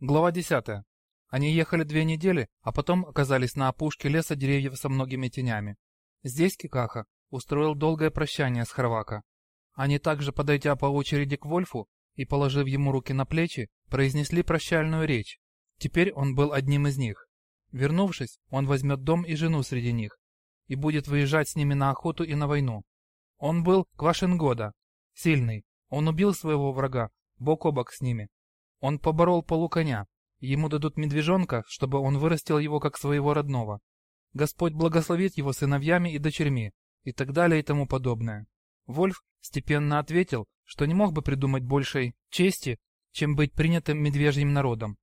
Глава 10. Они ехали две недели, а потом оказались на опушке леса деревьев со многими тенями. Здесь Кикаха устроил долгое прощание с Харвака. Они также, подойдя по очереди к Вольфу и положив ему руки на плечи, произнесли прощальную речь. Теперь он был одним из них. Вернувшись, он возьмет дом и жену среди них и будет выезжать с ними на охоту и на войну. Он был Квашенгода, сильный, он убил своего врага, бок о бок с ними. Он поборол полуконя. Ему дадут медвежонка, чтобы он вырастил его как своего родного. Господь благословит его сыновьями и дочерьми, и так далее и тому подобное. Вольф степенно ответил, что не мог бы придумать большей чести, чем быть принятым медвежьим народом.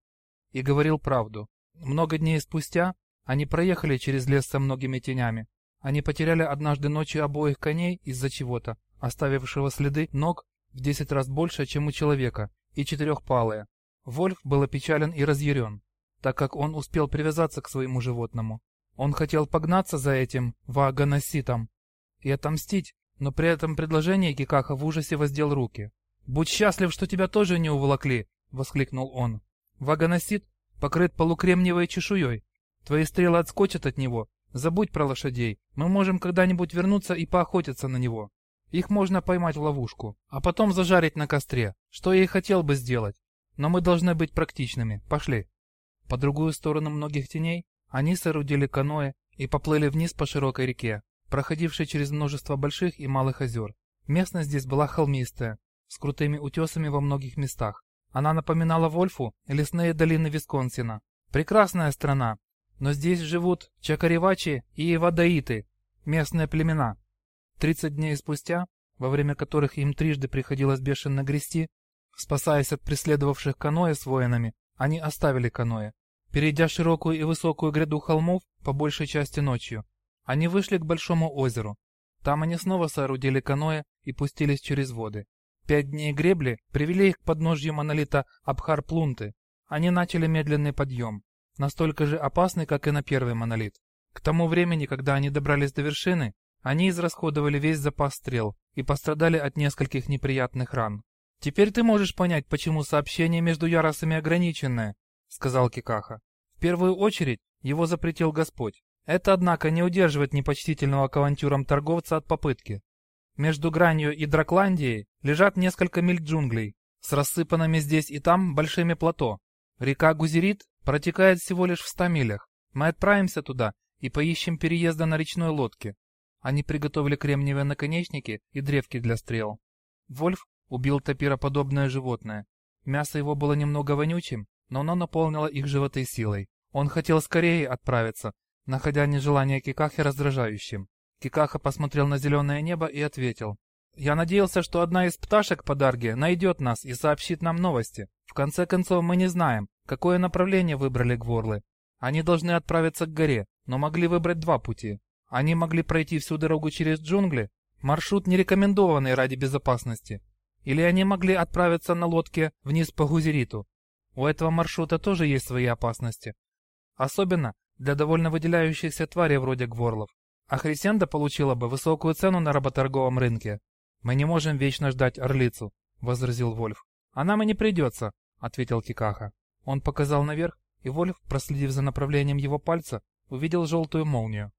И говорил правду. Много дней спустя они проехали через лес со многими тенями. Они потеряли однажды ночью обоих коней из-за чего-то, оставившего следы ног в десять раз больше, чем у человека, и четырехпалые. Вольф был опечален и разъярен, так как он успел привязаться к своему животному. Он хотел погнаться за этим вагоноситом и отомстить, но при этом предложении Кикаха в ужасе воздел руки. «Будь счастлив, что тебя тоже не уволокли!» — воскликнул он. «Вагоносит покрыт полукремниевой чешуей. Твои стрелы отскочат от него. Забудь про лошадей. Мы можем когда-нибудь вернуться и поохотиться на него. Их можно поймать в ловушку, а потом зажарить на костре, что я и хотел бы сделать. Но мы должны быть практичными. Пошли. По другую сторону многих теней они соорудили каноэ и поплыли вниз по широкой реке, проходившей через множество больших и малых озер. Местность здесь была холмистая, с крутыми утесами во многих местах. Она напоминала Вольфу лесные долины Висконсина. Прекрасная страна, но здесь живут чакаревачи и вадаиты, местные племена. Тридцать дней спустя, во время которых им трижды приходилось бешено грести, спасаясь от преследовавших каноэ с воинами, они оставили каноэ. Перейдя широкую и высокую гряду холмов, по большей части ночью, они вышли к большому озеру. Там они снова соорудили каноэ и пустились через воды. Пять дней гребли привели их к подножью монолита Абхар-Плунты. Они начали медленный подъем, настолько же опасный, как и на первый монолит. К тому времени, когда они добрались до вершины, они израсходовали весь запас стрел и пострадали от нескольких неприятных ран. «Теперь ты можешь понять, почему сообщение между яросами ограниченное», — сказал Кикаха. «В первую очередь его запретил Господь. Это, однако, не удерживает непочтительного к авантюрам торговца от попытки. Между Гранью и Дракландией лежат несколько миль джунглей, с рассыпанными здесь и там большими плато. Река Гузерит протекает всего лишь в ста милях. Мы отправимся туда и поищем переезда на речной лодке. Они приготовили кремниевые наконечники и древки для стрел. Вольф убил топироподобное животное. Мясо его было немного вонючим, но оно наполнило их животы силой. Он хотел скорее отправиться, находя нежелание Кикахи раздражающим. Кикаха посмотрел на зеленое небо и ответил. «Я надеялся, что одна из пташек по Дарге найдет нас и сообщит нам новости. В конце концов, мы не знаем, какое направление выбрали гворлы. Они должны отправиться к горе, но могли выбрать два пути. Они могли пройти всю дорогу через джунгли, маршрут не рекомендованный ради безопасности. Или они могли отправиться на лодке вниз по Гузериту. У этого маршрута тоже есть свои опасности. Особенно для довольно выделяющихся тварей вроде гворлов. А Хрисенда получила бы высокую цену на работорговом рынке. Мы не можем вечно ждать орлицу, возразил Вольф. А нам и не придется, ответил Кикаха. Он показал наверх, и Вольф, проследив за направлением его пальца, увидел желтую молнию.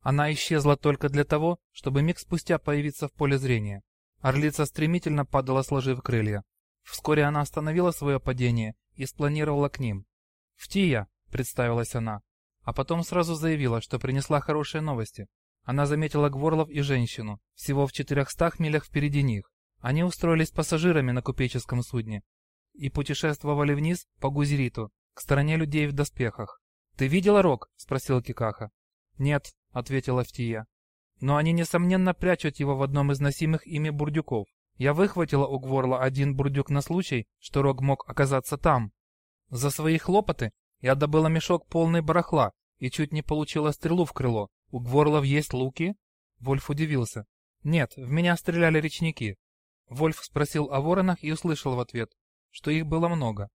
Она исчезла только для того, чтобы миг спустя появиться в поле зрения. Орлица стремительно падала, сложив крылья. Вскоре она остановила свое падение и спланировала к ним. «Втия!» — представилась она. А потом сразу заявила, что принесла хорошие новости. Она заметила Гворлов и женщину, всего в четырехстах милях впереди них. Они устроились пассажирами на купеческом судне и путешествовали вниз по Гузериту, к стороне людей в доспехах. «Ты видела Рок?» — спросил Кикаха. «Нет», — ответила Фтия. «Но они, несомненно, прячут его в одном из носимых ими бурдюков. Я выхватила у Гворла один бурдюк на случай, что Рог мог оказаться там. За свои хлопоты я добыла мешок полный барахла и чуть не получила стрелу в крыло. У Гворлов есть луки?» Вольф удивился. «Нет, в меня стреляли речники». Вольф спросил о воронах и услышал в ответ, что их было много.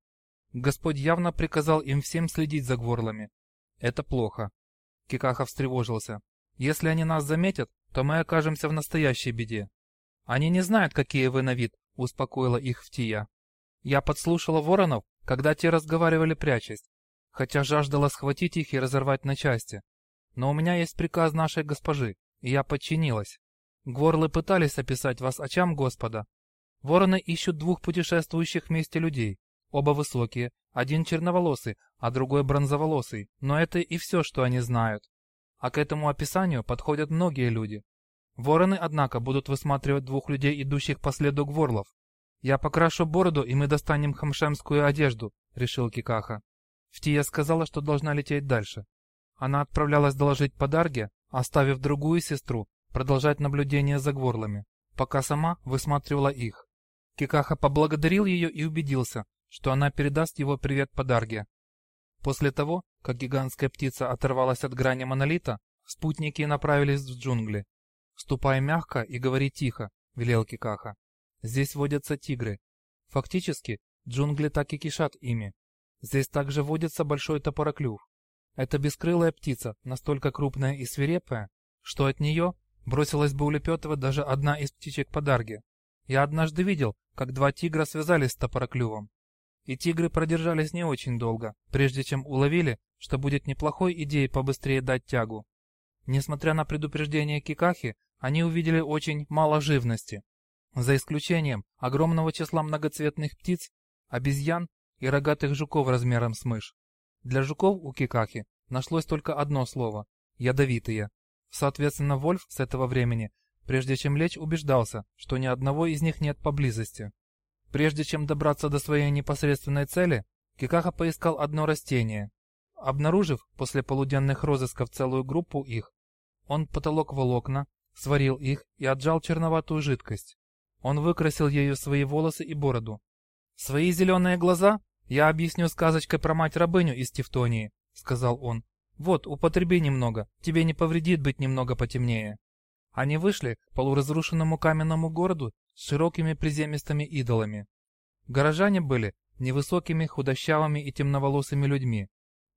Господь явно приказал им всем следить за Гворлами. Это плохо. Кикаха встревожился. «Если они нас заметят, то мы окажемся в настоящей беде». «Они не знают, какие вы на вид», — успокоила их Втия. «Я подслушала воронов, когда те разговаривали прячась, хотя жаждала схватить их и разорвать на части. Но у меня есть приказ нашей госпожи, и я подчинилась. Гворлы пытались описать вас очам Господа. Вороны ищут двух путешествующих вместе людей, оба высокие, один черноволосый, а другой бронзоволосый, но это и все, что они знают. А к этому описанию подходят многие люди. Вороны, однако, будут высматривать двух людей, идущих по следу гворлов. «Я покрашу бороду, и мы достанем хамшемскую одежду», — решил Кикаха. Фтия сказала, что должна лететь дальше. Она отправлялась доложить подарги, оставив другую сестру продолжать наблюдение за гворлами, пока сама высматривала их. Кикаха поблагодарил ее и убедился, что она передаст его привет подарге. После того, как гигантская птица оторвалась от грани монолита, спутники направились в джунгли. «Ступай мягко и говори тихо», — велел Кикаха. Здесь водятся тигры. Фактически, джунгли так и кишат ими. Здесь также водится большой топороклюв. Это бескрылая птица, настолько крупная и свирепая, что от нее бросилась бы улепетывать даже одна из птичек подарги. Я однажды видел, как два тигра связались с топороклювом. И тигры продержались не очень долго, прежде чем уловили, что будет неплохой идеей побыстрее дать тягу. Несмотря на предупреждение Кикахи, они увидели очень мало живности. За исключением огромного числа многоцветных птиц, обезьян и рогатых жуков размером с мышь. Для жуков у Кикахи нашлось только одно слово – ядовитые. Соответственно, Вольф с этого времени, прежде чем лечь, убеждался, что ни одного из них нет поблизости. Прежде чем добраться до своей непосредственной цели, Кикаха поискал одно растение. Обнаружив после полуденных розысков целую группу их, он потолок волокна, сварил их и отжал черноватую жидкость. Он выкрасил ею свои волосы и бороду. «Свои зеленые глаза я объясню сказочкой про мать-рабыню из Тевтонии», — сказал он. «Вот, употреби немного, тебе не повредит быть немного потемнее». Они вышли к полуразрушенному каменному городу с широкими приземистыми идолами. Горожане были невысокими, худощавыми и темноволосыми людьми,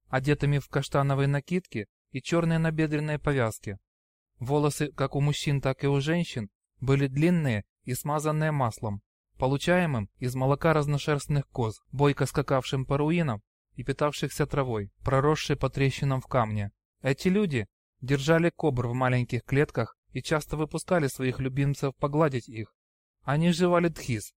одетыми в каштановые накидки и черные набедренные повязки. Волосы, как у мужчин, так и у женщин, были длинные и смазанные маслом, получаемым из молока разношерстных коз, бойко скакавшим по руинам и питавшихся травой, проросшей по трещинам в камне. Эти люди держали кобр в маленьких клетках и часто выпускали своих любимцев погладить их. Они жевали тхис,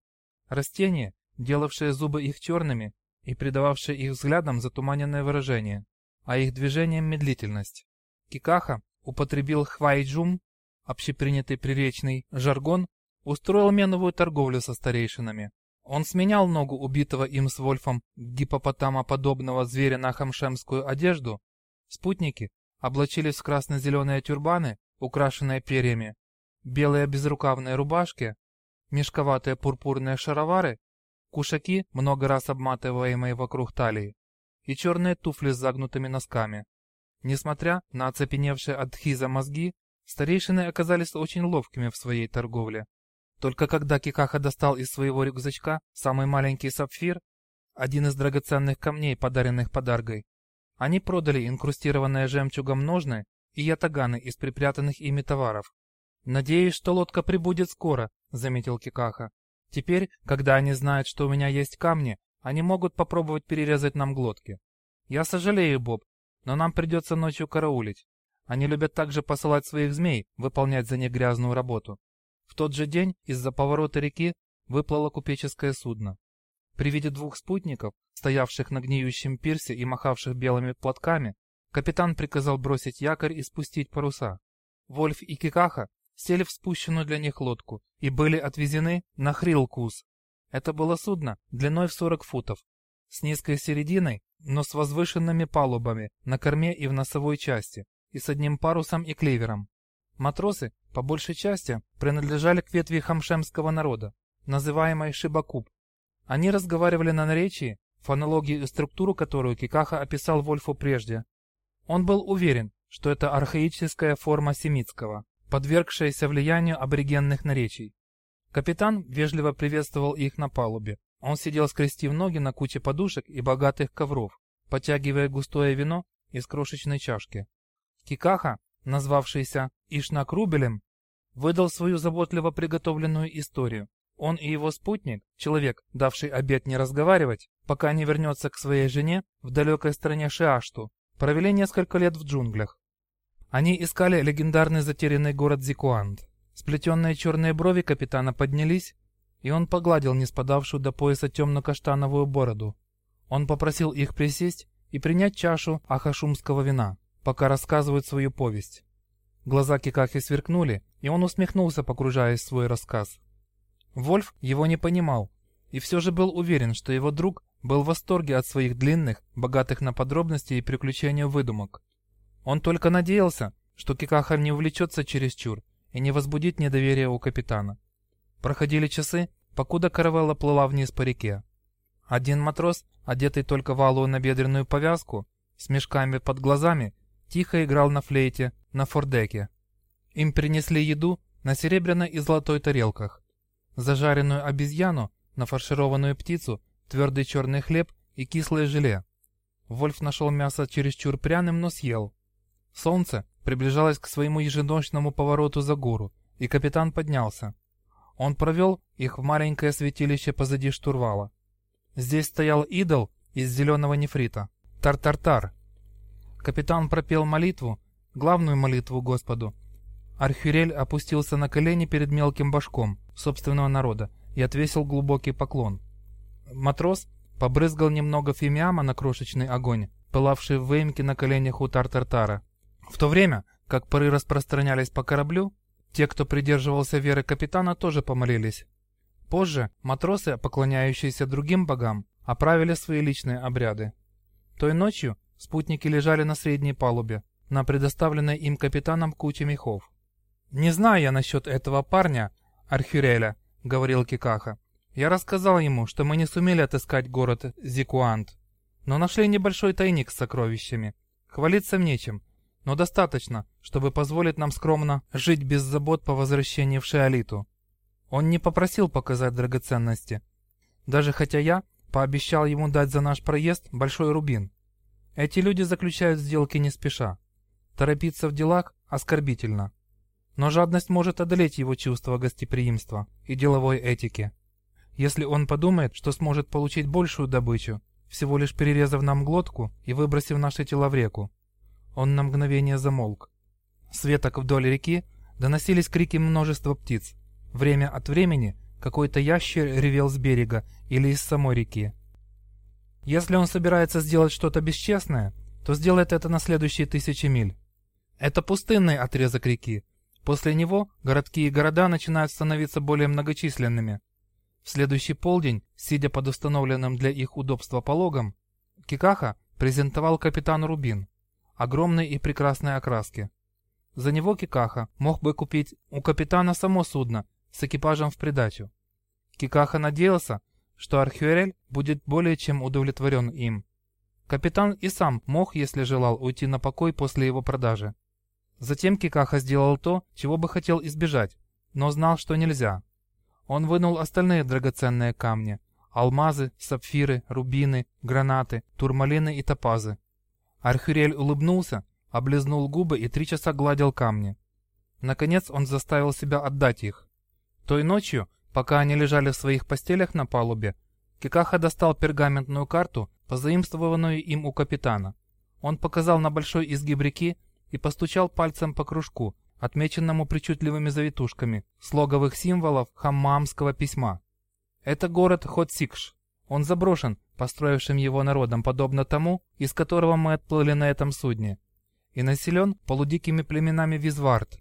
растение, делавшее зубы их черными и придававшее их взглядам затуманенное выражение, а их движением медлительность. Кикаха употребил хвайджум, общепринятый приречный жаргон, устроил меновую торговлю со старейшинами. Он сменял ногу убитого им с Вольфом гипопотамоподобного зверя на хамшемскую одежду. Спутники облачились в красно-зеленые тюрбаны, украшенные перьями, белые безрукавные рубашки, мешковатые пурпурные шаровары, кушаки, много раз обматываемые вокруг талии, и черные туфли с загнутыми носками. Несмотря на оцепеневшие от хиза мозги, старейшины оказались очень ловкими в своей торговле. Только когда Кикаха достал из своего рюкзачка самый маленький сапфир, один из драгоценных камней, подаренных подаргой, они продали инкрустированные жемчугом ножны и ятаганы из припрятанных ими товаров. «Надеюсь, что лодка прибудет скоро», — заметил Кикаха. «Теперь, когда они знают, что у меня есть камни, они могут попробовать перерезать нам глотки. Я сожалею, Боб, но нам придется ночью караулить. Они любят также посылать своих змей выполнять за них грязную работу. В тот же день из-за поворота реки выплыло купеческое судно. При виде двух спутников, стоявших на гниющем пирсе и махавших белыми платками, капитан приказал бросить якорь и спустить паруса. Вольф и Кикаха сели в спущенную для них лодку и были отвезены на Хрилкус. Это было судно длиной в 40 футов, с низкой серединой, но с возвышенными палубами на корме и в носовой части, и с одним парусом и клевером. Матросы, по большей части, принадлежали к ветви хамшемского народа, называемой Шибакуб. Они разговаривали на наречии, фонологию и структуру которую Кикаха описал Вольфу прежде. Он был уверен, что это архаическая форма семитского, подвергшаяся влиянию аборигенных наречий. Капитан вежливо приветствовал их на палубе. Он сидел скрестив ноги на куче подушек и богатых ковров, потягивая густое вино из крошечной чашки. Кикаха назвавшийся Ишнакрубелем, выдал свою заботливо приготовленную историю. Он и его спутник, человек, давший обет не разговаривать, пока не вернется к своей жене в далекой стране Шиашту, провели несколько лет в джунглях. Они искали легендарный затерянный город Зикуант. Сплетенные черные брови капитана поднялись, и он погладил неспадавшую до пояса темно-каштановую бороду. Он попросил их присесть и принять чашу ахашумского вина, пока рассказывают свою повесть. Глаза Кикахи сверкнули, и он усмехнулся, погружаясь в свой рассказ. Вольф его не понимал, и все же был уверен, что его друг был в восторге от своих длинных, богатых на подробности и приключения выдумок. Он только надеялся, что Кикаха не увлечется чересчур и не возбудит недоверие у капитана. Проходили часы, покуда каравелла плыла вниз по реке. Один матрос, одетый только в алую набедренную повязку, с мешками под глазами, тихо играл на флейте на фордеке. Им принесли еду на серебряной и золотой тарелках, зажаренную обезьяну, нафаршированную птицу, твердый черный хлеб и кислое желе. Вольф нашел мясо чересчур пряным, но съел. Солнце приближалось к своему еженочному повороту за гору, и капитан поднялся. Он провел их в маленькое святилище позади штурвала. Здесь стоял идол из зеленого нефрита. Тар-тар-тар. Капитан пропел молитву, главную молитву Господу. Архюрель опустился на колени перед мелким башком собственного народа и отвесил глубокий поклон. Матрос побрызгал немного фимиама на крошечный огонь, пылавший в выемке на коленях у Тар-Тартара. В то время, как пары распространялись по кораблю, те, кто придерживался веры капитана, тоже помолились. Позже матросы, поклоняющиеся другим богам, оправили свои личные обряды. Той ночью спутники лежали на средней палубе, на предоставленной им капитаном куче мехов. «Не знаю я насчет этого парня, Архюреля», — говорил Кикаха. «Я рассказал ему, что мы не сумели отыскать город Зикуант, но нашли небольшой тайник с сокровищами. Хвалиться нечем, но достаточно, чтобы позволить нам скромно жить без забот по возвращении в Шиолиту. Он не попросил показать драгоценности, даже хотя я пообещал ему дать за наш проезд большой рубин. Эти люди заключают сделки не спеша. Торопиться в делах оскорбительно. Но жадность может одолеть его чувство гостеприимства и деловой этики. Если он подумает, что сможет получить большую добычу, всего лишь перерезав нам глотку и выбросив наши тела в реку, он на мгновение замолк. С веток вдоль реки доносились крики множества птиц. Время от времени какой-то ящер ревел с берега или из самой реки. Если он собирается сделать что-то бесчестное, то сделает это на следующие тысячи миль. Это пустынный отрезок реки. После него городки и города начинают становиться более многочисленными. В следующий полдень, сидя под установленным для их удобства пологом, Кикаха презентовал капитану Рубин огромной и прекрасной окраски. За него Кикаха мог бы купить у капитана само судно с экипажем в придачу. Кикаха надеялся, что Архюрель будет более чем удовлетворен им. Капитан и сам мог, если желал, уйти на покой после его продажи. Затем Кикаха сделал то, чего бы хотел избежать, но знал, что нельзя. Он вынул остальные драгоценные камни – алмазы, сапфиры, рубины, гранаты, турмалины и топазы. Архюрель улыбнулся, облизнул губы и три часа гладил камни. Наконец он заставил себя отдать их. Той ночью, пока они лежали в своих постелях на палубе, Кикаха достал пергаментную карту, позаимствованную им у капитана. Он показал на большой изгиб реки и постучал пальцем по кружку, отмеченному причудливыми завитушками, слоговых символов хаммамского письма. Это город Хотсикш. Он заброшен, построившим его народом, подобно тому, из которого мы отплыли на этом судне, и населен полудикими племенами Визвард.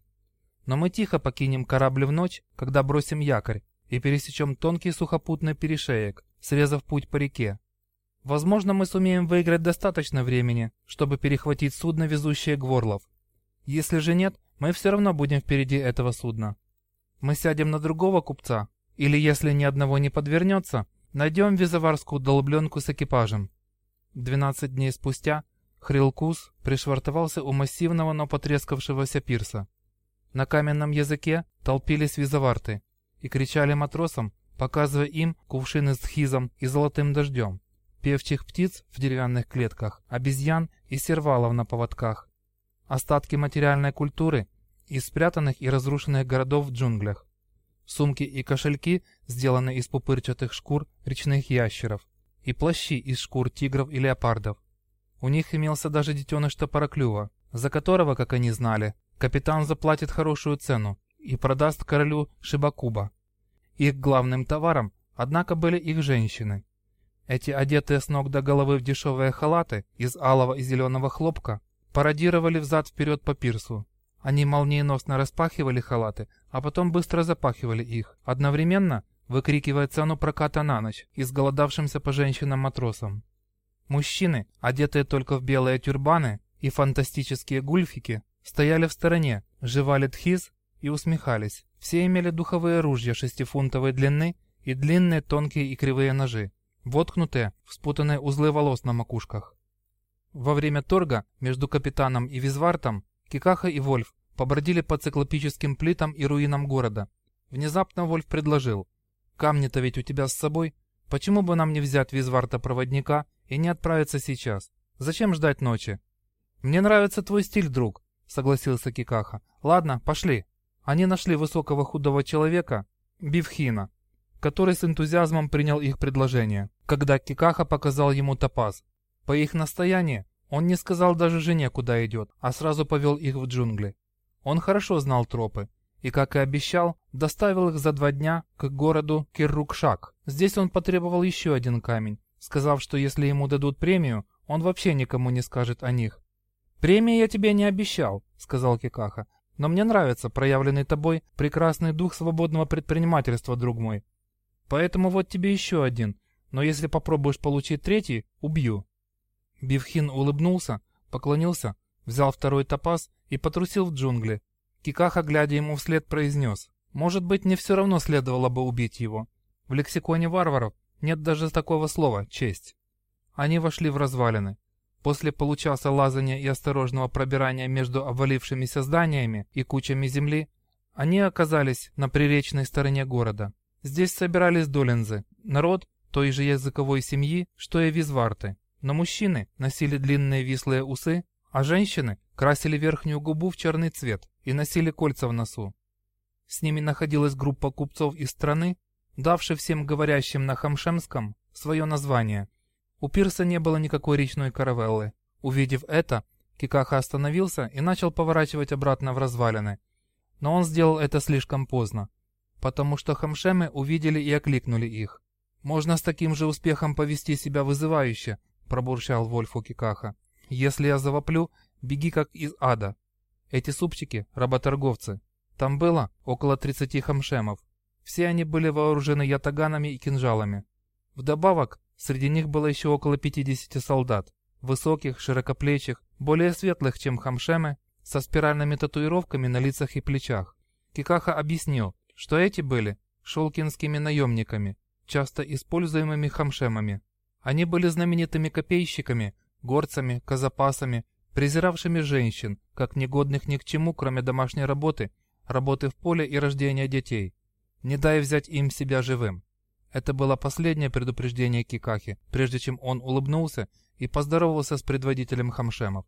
Но мы тихо покинем корабль в ночь, когда бросим якорь, и пересечем тонкий сухопутный перешеек, срезав путь по реке. Возможно, мы сумеем выиграть достаточно времени, чтобы перехватить судно, везущее Гворлов. Если же нет, мы все равно будем впереди этого судна. Мы сядем на другого купца, или если ни одного не подвернется, Найдем визоварскую долбленку с экипажем. Двенадцать дней спустя Хрилкус пришвартовался у массивного, но потрескавшегося пирса. На каменном языке толпились визоварты и кричали матросам, показывая им кувшины с хизом и золотым дождем, певчих птиц в деревянных клетках, обезьян и сервалов на поводках, остатки материальной культуры из спрятанных и разрушенных городов в джунглях. Сумки и кошельки сделаны из пупырчатых шкур речных ящеров и плащи из шкур тигров и леопардов. У них имелся даже детеныш топороклюва, за которого, как они знали, капитан заплатит хорошую цену и продаст королю Шибакуба. Их главным товаром, однако, были их женщины. Эти одетые с ног до головы в дешевые халаты из алого и зеленого хлопка пародировали взад-вперед по пирсу. Они молниеносно распахивали халаты, а потом быстро запахивали их, одновременно выкрикивая цену проката на ночь изголодавшимся по женщинам матросам. Мужчины, одетые только в белые тюрбаны и фантастические гульфики, стояли в стороне, жевали тхиз и усмехались. Все имели духовые ружья шестифунтовой длины и длинные тонкие и кривые ножи, воткнутые в спутанные узлы волос на макушках. Во время торга между капитаном и Визвартом Кикаха и Вольф побродили по циклопическим плитам и руинам города. Внезапно Вольф предложил, «Камни-то ведь у тебя с собой, почему бы нам не взять Визварта-проводника и не отправиться сейчас? Зачем ждать ночи?» «Мне нравится твой стиль, друг», — согласился Кикаха. «Ладно, пошли». Они нашли высокого худого человека, Бивхина, который с энтузиазмом принял их предложение, когда Кикаха показал ему топаз. По их настоянию он не сказал даже жене, куда идет, а сразу повел их в джунгли. Он хорошо знал тропы и, как и обещал, доставил их за два дня к городу Киррукшак. Здесь он потребовал еще один камень, сказав, что если ему дадут премию, он вообще никому не скажет о них. «Премии я тебе не обещал», — сказал Кикаха, «но мне нравится проявленный тобой прекрасный дух свободного предпринимательства, друг мой. Поэтому вот тебе еще один, но если попробуешь получить третий, убью». Бивхин улыбнулся, поклонился, взял второй топаз и потрусил в джунгли. Кикаха, глядя ему вслед, произнес. «Может быть, мне все равно следовало бы убить его. В лексиконе варваров нет даже такого слова «честь». Они вошли в развалины. После получаса лазания и осторожного пробирания между обвалившимися зданиями и кучами земли, они оказались на приречной стороне города. Здесь собирались долинзы, народ той же языковой семьи, что и визварты. Но мужчины носили длинные вислые усы, а женщины красили верхнюю губу в черный цвет и носили кольца в носу. С ними находилась группа купцов из страны, давшей всем говорящим на хамшемском свое название. У пирса не было никакой речной каравеллы. Увидев это, Кикаха остановился и начал поворачивать обратно в развалины. Но он сделал это слишком поздно, потому что хамшемы увидели и окликнули их. Можно с таким же успехом повести себя вызывающе, — пробурчал Вольфу Кикаха. «Если я завоплю, беги как из ада. Эти супчики — работорговцы. Там было около 30 хамшемов. Все они были вооружены ятаганами и кинжалами. Вдобавок, среди них было еще около 50 солдат. Высоких, широкоплечих, более светлых, чем хамшемы, со спиральными татуировками на лицах и плечах. Кикаха объяснил, что эти были шелкинскими наемниками, часто используемыми хамшемами. Они были знаменитыми копейщиками, горцами, казапасами, презиравшими женщин, как негодных ни к чему, кроме домашней работы, работы в поле и рождения детей. Не дай взять им себя живым. Это было последнее предупреждение Кикахи, прежде чем он улыбнулся и поздоровался с предводителем хамшемов.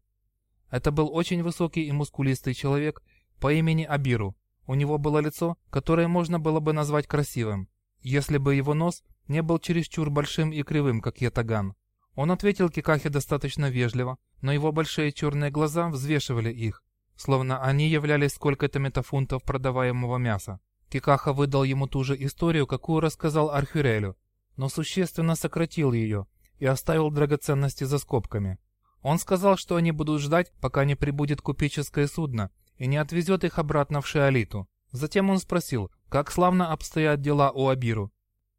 Это был очень высокий и мускулистый человек по имени Абиру. У него было лицо, которое можно было бы назвать красивым, если бы его нос не был чересчур большим и кривым, как ятаган. Он ответил Кикахе достаточно вежливо, но его большие черные глаза взвешивали их, словно они являлись сколько-то метафунтов продаваемого мяса. Кикаха выдал ему ту же историю, какую рассказал Архюрелю, но существенно сократил ее и оставил драгоценности за скобками. Он сказал, что они будут ждать, пока не прибудет купеческое судно и не отвезет их обратно в Шиолиту. Затем он спросил, как славно обстоят дела у Абиру,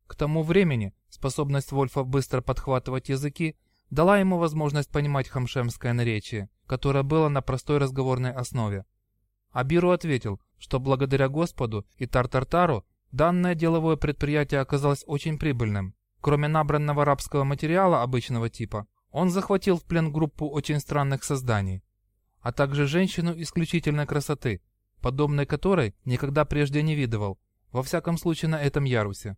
к тому времени способность Вольфа быстро подхватывать языки дала ему возможность понимать хамшемское наречие, которое было на простой разговорной основе. Абиру ответил, что благодаря Господу и Тартартару данное деловое предприятие оказалось очень прибыльным. Кроме набранного рабского материала обычного типа, он захватил в плен группу очень странных созданий, а также женщину исключительной красоты, подобной которой никогда прежде не видывал, во всяком случае на этом ярусе.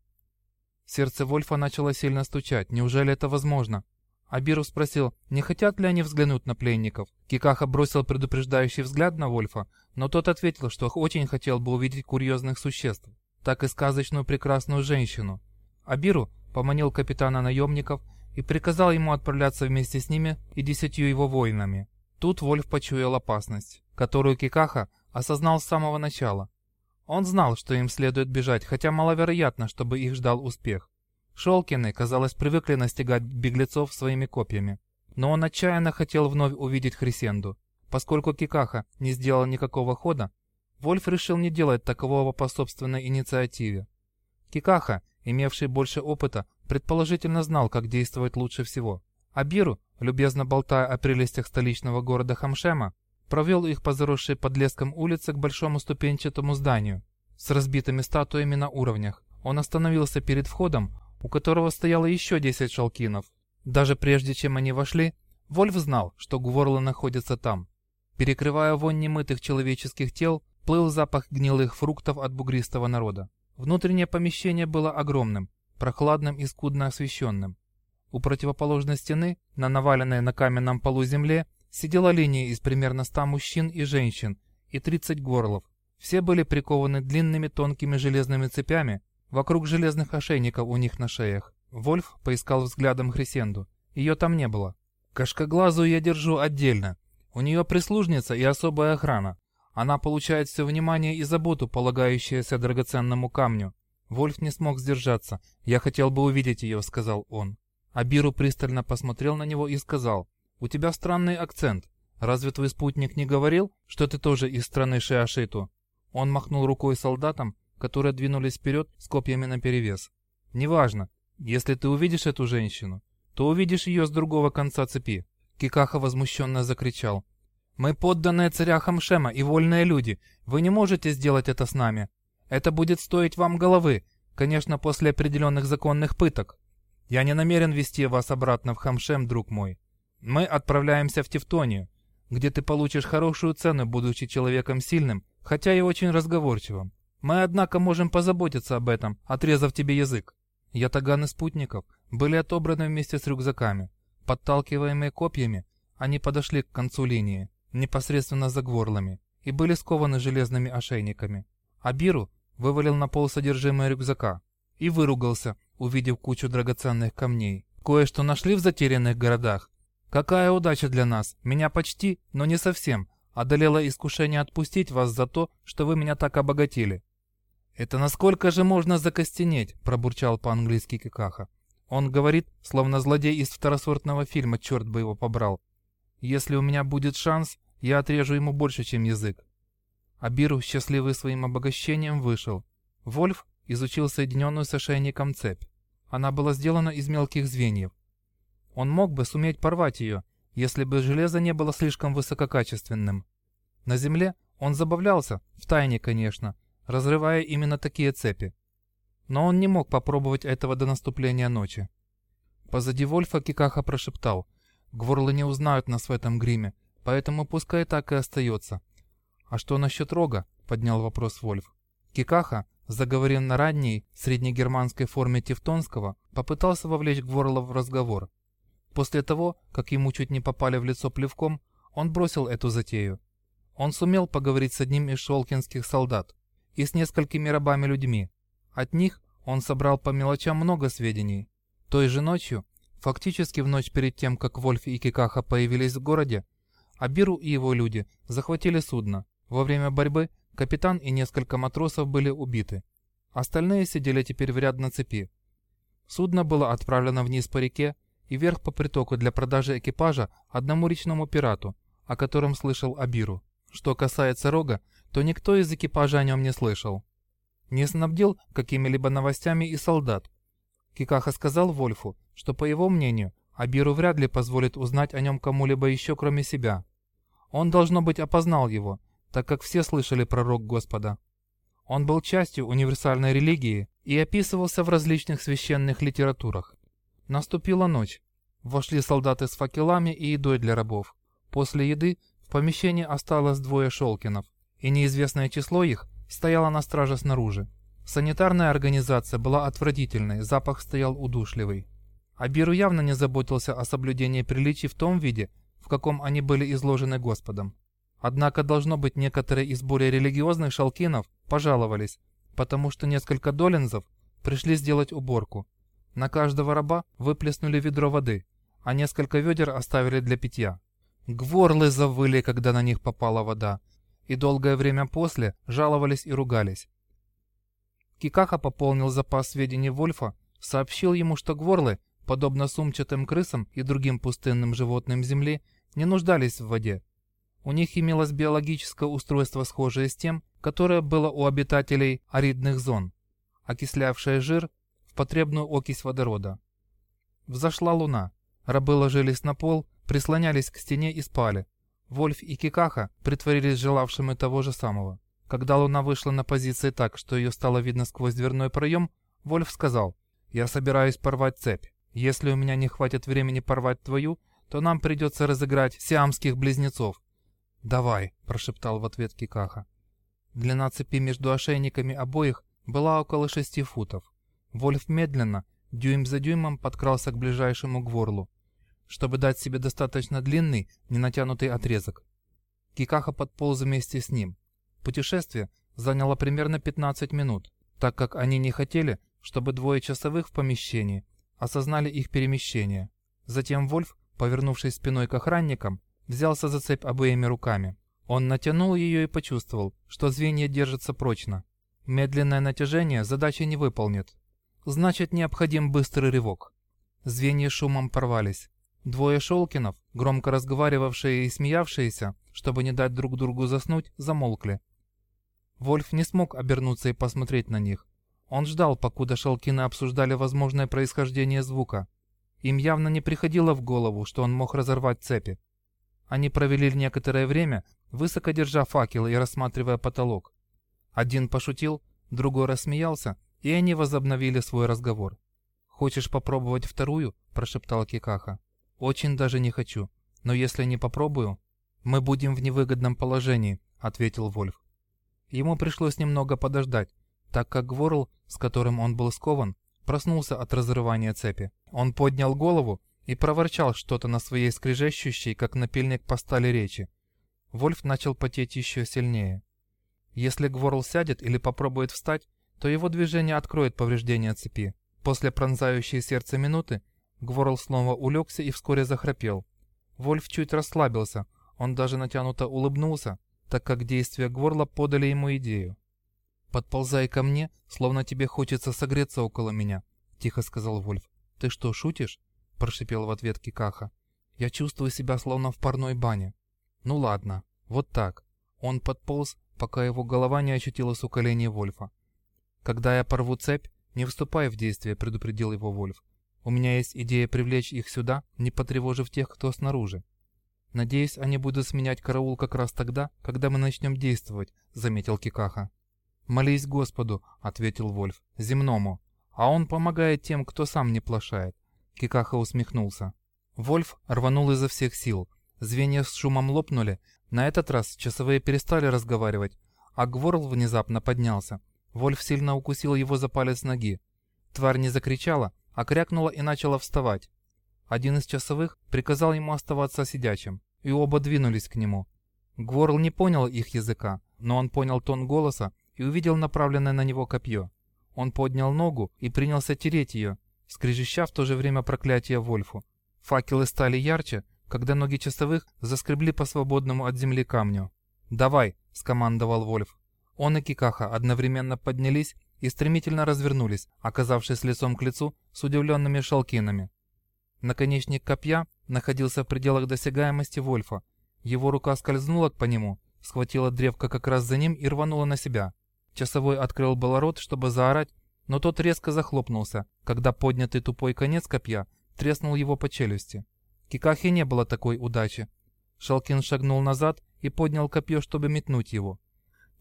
Сердце Вольфа начало сильно стучать. Неужели это возможно? Абиру спросил, не хотят ли они взглянуть на пленников. Кикаха бросил предупреждающий взгляд на Вольфа, но тот ответил, что очень хотел бы увидеть курьезных существ, так и сказочную прекрасную женщину. Абиру поманил капитана наемников и приказал ему отправляться вместе с ними и десятью его воинами. Тут Вольф почуял опасность, которую Кикаха осознал с самого начала. Он знал, что им следует бежать, хотя маловероятно, чтобы их ждал успех. Шолкины, казалось, привыкли настигать беглецов своими копьями. Но он отчаянно хотел вновь увидеть Хрисенду. Поскольку Кикаха не сделал никакого хода, Вольф решил не делать такового по собственной инициативе. Кикаха, имевший больше опыта, предположительно знал, как действовать лучше всего. А Биру, любезно болтая о прелестях столичного города Хамшема, провел их по заросшей подлеском улице к большому ступенчатому зданию с разбитыми статуями на уровнях. Он остановился перед входом, у которого стояло еще 10 шалкинов. Даже прежде чем они вошли, Вольф знал, что Гворла находится там. Перекрывая вонь немытых человеческих тел, плыл запах гнилых фруктов от бугристого народа. Внутреннее помещение было огромным, прохладным и скудно освещенным. У противоположной стены, на наваленной на каменном полу земле, сидела линия из примерно ста мужчин и женщин и 30 горлов. Все были прикованы длинными тонкими железными цепями вокруг железных ошейников у них на шеях. Вольф поискал взглядом Хрисенду. Ее там не было. Кашкоглазую я держу отдельно. У нее прислужница и особая охрана. Она получает все внимание и заботу, полагающееся драгоценному камню. Вольф не смог сдержаться. «Я хотел бы увидеть ее», — сказал он. Абиру пристально посмотрел на него и сказал, «У тебя странный акцент. Разве твой спутник не говорил, что ты тоже из страны Шиашиту?» Он махнул рукой солдатам, которые двинулись вперед с копьями наперевес. «Неважно. Если ты увидишь эту женщину, то увидишь ее с другого конца цепи». Кикаха возмущенно закричал. Мы подданные царя Хамшема и вольные люди. Вы не можете сделать это с нами. Это будет стоить вам головы, конечно, после определенных законных пыток. Я не намерен вести вас обратно в Хамшем, друг мой. Мы отправляемся в Тевтонию, где ты получишь хорошую цену, будучи человеком сильным, хотя и очень разговорчивым. Мы, однако, можем позаботиться об этом, отрезав тебе язык. Ятаганы спутников были отобраны вместе с рюкзаками. Подталкиваемые копьями, они подошли к концу линии непосредственно за горлами, и были скованы железными ошейниками. Абиру вывалил на пол содержимое рюкзака и выругался, увидев кучу драгоценных камней. Кое-что нашли в затерянных городах. Какая удача для нас! Меня почти, но не совсем, одолело искушение отпустить вас за то, что вы меня так обогатили. «Это насколько же можно закостенеть?» – пробурчал по-английски Кикаха. Он говорит, словно злодей из второсортного фильма, черт бы его побрал. Если у меня будет шанс, я отрежу ему больше, чем язык. Абиру, счастливый своим обогащением, вышел. Вольф изучил соединенную с ошейником цепь. Она была сделана из мелких звеньев. Он мог бы суметь порвать ее, если бы железо не было слишком высококачественным. На земле он забавлялся, в тайне, конечно, разрывая именно такие цепи. Но он не мог попробовать этого до наступления ночи. Позади Вольфа Кикаха прошептал — Гворлы не узнают нас в этом гриме, поэтому пускай так и остается. А что насчет рога? Поднял вопрос Вольф. Кикаха, заговорив на ранней среднегерманской форме тевтонского, попытался вовлечь Гворла в разговор. После того, как ему чуть не попали в лицо плевком, он бросил эту затею. Он сумел поговорить с одним из шолкинских солдат и с несколькими рабами-людьми. От них он собрал по мелочам много сведений. Той же ночью Фактически в ночь перед тем, как Вольф и Кикаха появились в городе, Абиру и его люди захватили судно. Во время борьбы капитан и несколько матросов были убиты. Остальные сидели теперь в ряд на цепи. Судно было отправлено вниз по реке и вверх по притоку для продажи экипажа одному речному пирату, о котором слышал Абиру. Что касается Рога, то никто из экипажа о нем не слышал. Не снабдил какими-либо новостями и солдат, Кикаха сказал Вольфу, что, по его мнению, Абиру вряд ли позволит узнать о нем кому-либо еще, кроме себя. Он, должно быть, опознал его, так как все слышали пророк Господа. Он был частью универсальной религии и описывался в различных священных литературах. Наступила ночь. Вошли солдаты с факелами и едой для рабов. После еды в помещении осталось двое шелкинов, и неизвестное число их стояло на страже снаружи. Санитарная организация была отвратительной, запах стоял удушливый. Абиру явно не заботился о соблюдении приличий в том виде, в каком они были изложены Господом. Однако, должно быть, некоторые из более религиозных шалкинов пожаловались, потому что несколько долинзов пришли сделать уборку. На каждого раба выплеснули ведро воды, а несколько ведер оставили для питья. Гворлы завыли, когда на них попала вода, и долгое время после жаловались и ругались. Кикаха пополнил запас сведений Вольфа, сообщил ему, что гворлы, подобно сумчатым крысам и другим пустынным животным Земли, не нуждались в воде. У них имелось биологическое устройство, схожее с тем, которое было у обитателей аридных зон, окислявшее жир потребную окись водорода. Взошла луна. Рабы ложились на пол, прислонялись к стене и спали. Вольф и Кикаха притворились желавшими того же самого. Когда луна вышла на позиции так, что ее стало видно сквозь дверной проем, Вольф сказал, «Я собираюсь порвать цепь. Если у меня не хватит времени порвать твою, то нам придется разыграть сиамских близнецов». «Давай», – прошептал в ответ Кикаха. Длина цепи между ошейниками обоих была около шести футов. Вольф медленно, дюйм за дюймом подкрался к ближайшему гворлу, чтобы дать себе достаточно длинный, ненатянутый отрезок. Кикаха подполз вместе с ним. Путешествие заняло примерно 15 минут, так как они не хотели, чтобы двое часовых в помещении осознали их перемещение. Затем Вольф, повернувшись спиной к охранникам, взялся за цепь обеими руками. Он натянул ее и почувствовал, что звенья держатся прочно. Медленное натяжение задачи не выполнит, Значит, необходим быстрый рывок. Звенья шумом порвались. Двое шелкинов, громко разговаривавшие и смеявшиеся, чтобы не дать друг другу заснуть, замолкли. Вольф не смог обернуться и посмотреть на них. Он ждал, покуда шелкины обсуждали возможное происхождение звука. Им явно не приходило в голову, что он мог разорвать цепи. Они провели некоторое время, высоко держа факел и рассматривая потолок. Один пошутил, другой рассмеялся, и они возобновили свой разговор. «Хочешь попробовать вторую?» – прошептал Кикаха. «Очень даже не хочу. Но если не попробую, мы будем в невыгодном положении», – ответил Вольф. Ему пришлось немного подождать, так как Гворл, с которым он был скован, проснулся от разрывания цепи. Он поднял голову и проворчал что-то на своей скрежещущей, как напильник по стали речи. Вольф начал потеть еще сильнее. Если Гворл сядет или попробует встать, то его движение откроет повреждение цепи. После пронзающей сердце минуты Гворл снова улегся и вскоре захрапел. Вольф чуть расслабился, он даже натянуто улыбнулся, так как действия Гворла подали ему идею. «Подползай ко мне, словно тебе хочется согреться около меня», — тихо сказал Вольф. «Ты что, шутишь?» — прошипел в ответ Кикаха. «Я чувствую себя словно в парной бане». «Ну ладно, вот так». Он подполз, пока его голова не очутилась у коленей Вольфа. «Когда я порву цепь, не вступай в действие», — предупредил его Вольф. «У меня есть идея привлечь их сюда, не потревожив тех, кто снаружи. Надеюсь, они будут сменять караул как раз тогда, когда мы начнем действовать», — заметил Кикаха. «Молись Господу», — ответил Вольф, — «земному. А он помогает тем, кто сам не плашает». Кикаха усмехнулся. Вольф рванул изо всех сил. Звенья с шумом лопнули. На этот раз часовые перестали разговаривать, а Гворл внезапно поднялся. Вольф сильно укусил его за палец ноги. Тварь не закричала, а крякнула и начала вставать. Один из часовых приказал ему оставаться сидячим, и оба двинулись к нему. Гворл не понял их языка, но он понял тон голоса и увидел направленное на него копье. Он поднял ногу и принялся тереть ее, скрежеща в то же время проклятие Вольфу. Факелы стали ярче, когда ноги часовых заскребли по свободному от земли камню. «Давай!» — скомандовал Вольф. Он и Кикаха одновременно поднялись и стремительно развернулись, оказавшись лицом к лицу с удивленными шалкинами. Наконечник копья находился в пределах досягаемости Вольфа. Его рука скользнула по нему, схватила древко как раз за ним и рванула на себя. Часовой открыл было рот, чтобы заорать, но тот резко захлопнулся, когда поднятый тупой конец копья треснул его по челюсти. Кикахе не было такой удачи. Шалкин шагнул назад и поднял копье, чтобы метнуть его.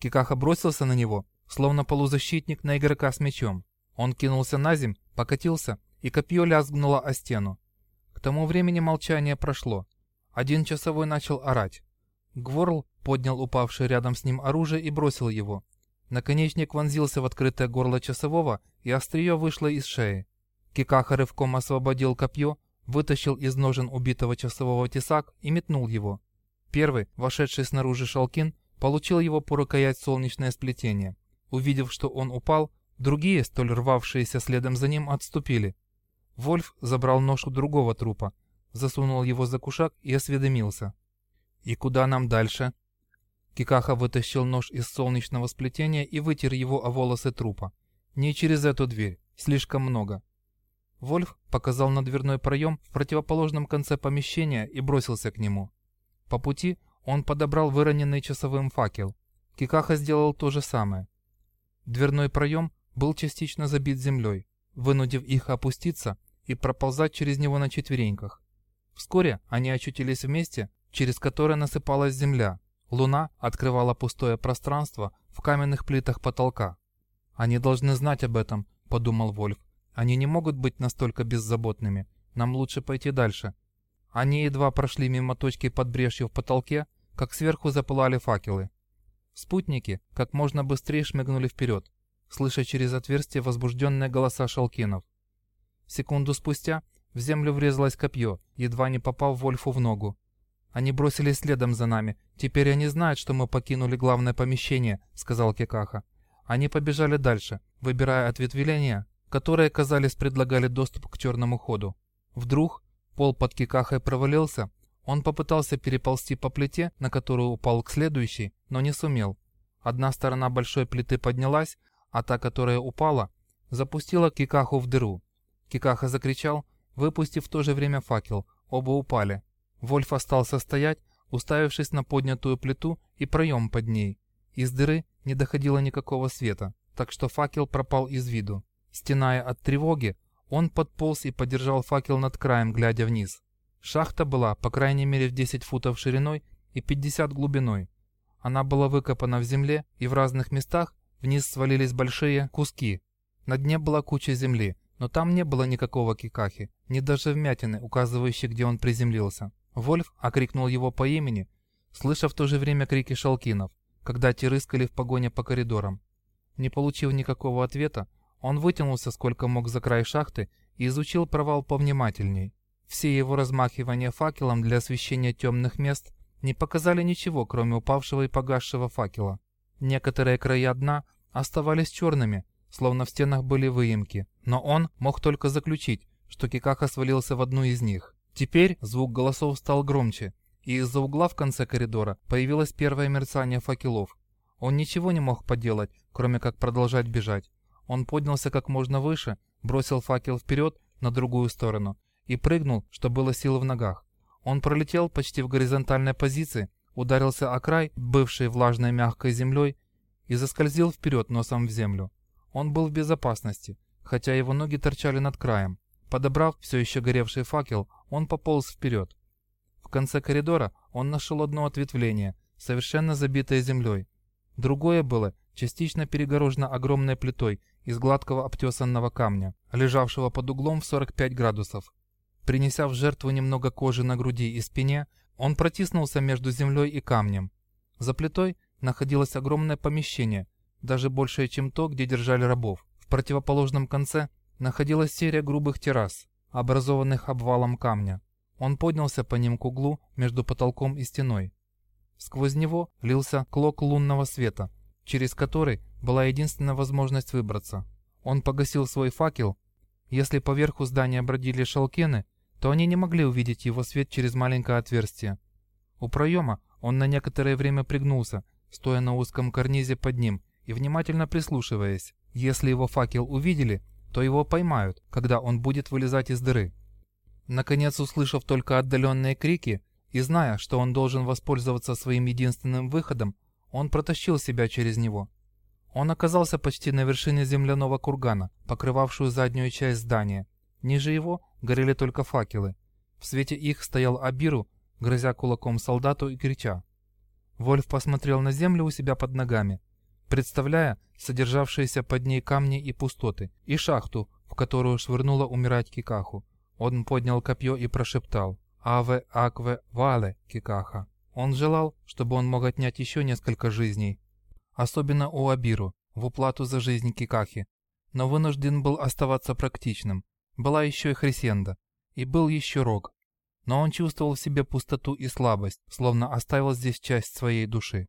Кикаха бросился на него, словно полузащитник на игрока с мячом. Он кинулся на земь, покатился, и копье лязгнуло о стену. К тому времени молчание прошло. Один часовой начал орать. Гворл поднял упавшее рядом с ним оружие и бросил его. Наконечник вонзился в открытое горло часового, и острие вышло из шеи. Кикаха рывком освободил копье, вытащил из ножен убитого часового тесак и метнул его. Первый, вошедший снаружи Шалкин, получил его по рукоять солнечное сплетение. Увидев, что он упал, другие, столь рвавшиеся следом за ним, отступили. Вольф забрал нож у другого трупа, засунул его за кушак и осведомился. «И куда нам дальше?» Кикаха вытащил нож из солнечного сплетения и вытер его о волосы трупа. «Не через эту дверь. Слишком много». Вольф показал на дверной проем в противоположном конце помещения и бросился к нему. По пути он подобрал выроненный часовым факел. Кикаха сделал то же самое. Дверной проем был частично забит землей, вынудив их опуститься и проползать через него на четвереньках. Вскоре они очутились в месте, через которое насыпалась земля. Луна открывала пустое пространство в каменных плитах потолка. «Они должны знать об этом», — подумал Вольф. «Они не могут быть настолько беззаботными. Нам лучше пойти дальше». Они едва прошли мимо точки под брешью в потолке, как сверху запылали факелы. Спутники как можно быстрее шмыгнули вперед, слыша через отверстие возбужденные голоса шалкинов. Секунду спустя в землю врезалось копье, едва не попав Вольфу в ногу. «Они бросились следом за нами. Теперь они знают, что мы покинули главное помещение», — сказал Кекаха. Они побежали дальше, выбирая ответвления, которые, казались, предлагали доступ к черному ходу. Вдруг пол под Кикахой провалился, он попытался переползти по плите, на которую упал к следующей, но не сумел. Одна сторона большой плиты поднялась, а та, которая упала, запустила Кикаху в дыру. Кикаха закричал, выпустив в то же время факел. Оба упали. Вольф остался стоять, уставившись на поднятую плиту и проем под ней. Из дыры не доходило никакого света, так что факел пропал из виду. Стеная от тревоги, он подполз и подержал факел над краем, глядя вниз. Шахта была, по крайней мере, в 10 футов шириной и 50 глубиной. Она была выкопана в земле, и в разных местах вниз свалились большие куски. На дне была куча земли, но там не было никакого кикахи, ни даже вмятины, указывающей, где он приземлился. Вольф окрикнул его по имени, слыша в то же время крики шалкинов, когда те рыскали в погоне по коридорам. Не получив никакого ответа, он вытянулся сколько мог за край шахты и изучил провал повнимательней. Все его размахивания факелом для освещения темных мест не показали ничего, кроме упавшего и погасшего факела. Некоторые края дна оставались черными, словно в стенах были выемки, но он мог только заключить, что Кикаха свалился в одну из них. Теперь звук голосов стал громче, и из-за угла в конце коридора появилось первое мерцание факелов. Он ничего не мог поделать, кроме как продолжать бежать. Он поднялся как можно выше, бросил факел вперед на другую сторону и прыгнул, что было силы в ногах. Он пролетел почти в горизонтальной позиции, ударился о край, бывшей влажной мягкой землей, и заскользил вперед носом в землю. Он был в безопасности, хотя его ноги торчали над краем. Подобрав все еще горевший факел, он пополз вперед. В конце коридора он нашел одно ответвление, совершенно забитое землей. Другое было частично перегорожено огромной плитой из гладкого обтесанного камня, лежавшего под углом в 45 градусов. Принеся в жертву немного кожи на груди и спине, он протиснулся между землей и камнем. За плитой находилось огромное помещение, даже большее, чем то, где держали рабов. В противоположном конце находилась серия грубых террас, образованных обвалом камня. Он поднялся по ним к углу между потолком и стеной. Сквозь него лился клок лунного света, через который была единственная возможность выбраться. Он погасил свой факел. Если поверху здания бродили шалкены, то они не могли увидеть его свет через маленькое отверстие. У проема он на некоторое время пригнулся, стоя на узком карнизе под ним и внимательно прислушиваясь. Если его факел увидели, то его поймают, когда он будет вылезать из дыры. Наконец, услышав только отдаленные крики и зная, что он должен воспользоваться своим единственным выходом, он протащил себя через него. Он оказался почти на вершине земляного кургана, покрывавшую заднюю часть здания. Ниже его горели только факелы. В свете их стоял Абиру, грозя кулаком солдату и крича. Вольф посмотрел на землю у себя под ногами, представляя содержавшиеся под ней камни и пустоты, и шахту, в которую швырнула умирать Кикаху. Он поднял копье и прошептал «Аве акве вале, Кикаха». Он желал, чтобы он мог отнять еще несколько жизней, особенно у Абиру, в уплату за жизнь Кикахи, но вынужден был оставаться практичным. Была еще и Хрисенда, и был еще Рог, но он чувствовал в себе пустоту и слабость, словно оставил здесь часть своей души.